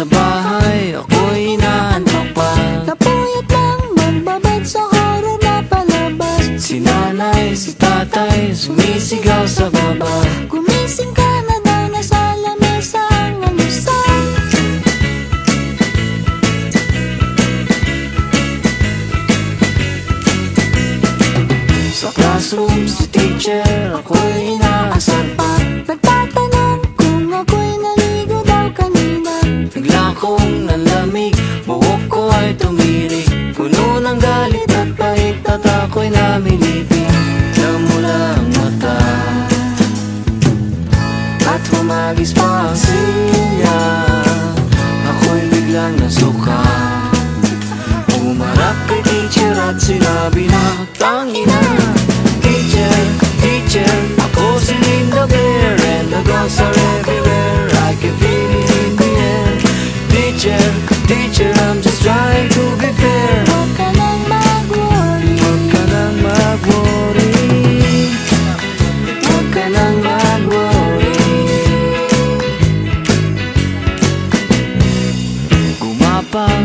sa bahay Ako'y inaantok pa Napuyat lang magbabad sa horror na palabas. Si nanay, si tatay Sumisigaw sa baba. Gumising ka na daw nasa lamesa ang alusan Sa classroom, si teacher Ako'y inaasar ako'y namilipin Namula ang mata At humagis pa ang silya Ako'y biglang nasuka Umarap kay teacher at sinabi na Tangina Teacher, teacher Ako si Linda Blair And the dogs are everywhere I can feel it in the air Teacher, teacher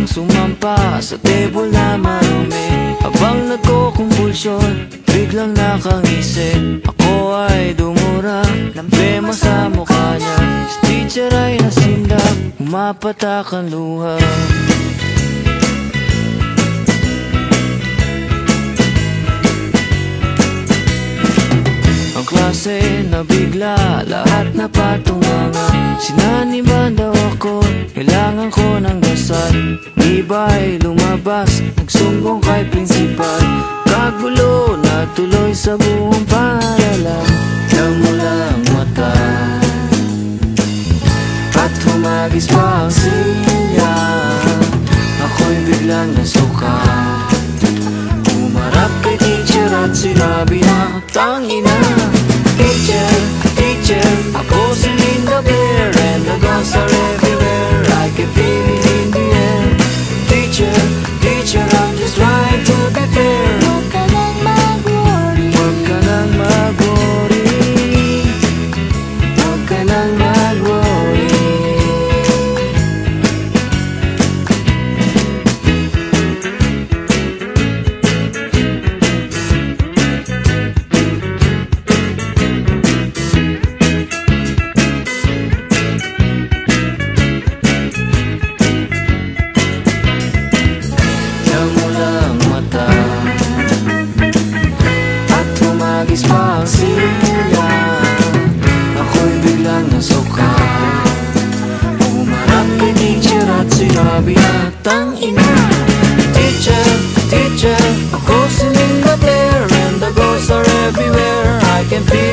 Gumapang sumampa sa table na marumi. Habang nagko-compulsion, biglang nakangisip Ako ay dumura, lambema sa mukha niya. Si teacher ay nasindak, umapatak ang luha. Ang klase na bigla, lahat na patunganga Sinaniban daw ako, silya Ako'y biglang nasuka. Umarap kay teacher at sinabi na Tangina Teacher, teacher Ako si Linda Blair binatang ina. Teacher, teacher, a ghost in the glare And the ghosts are everywhere. I can feel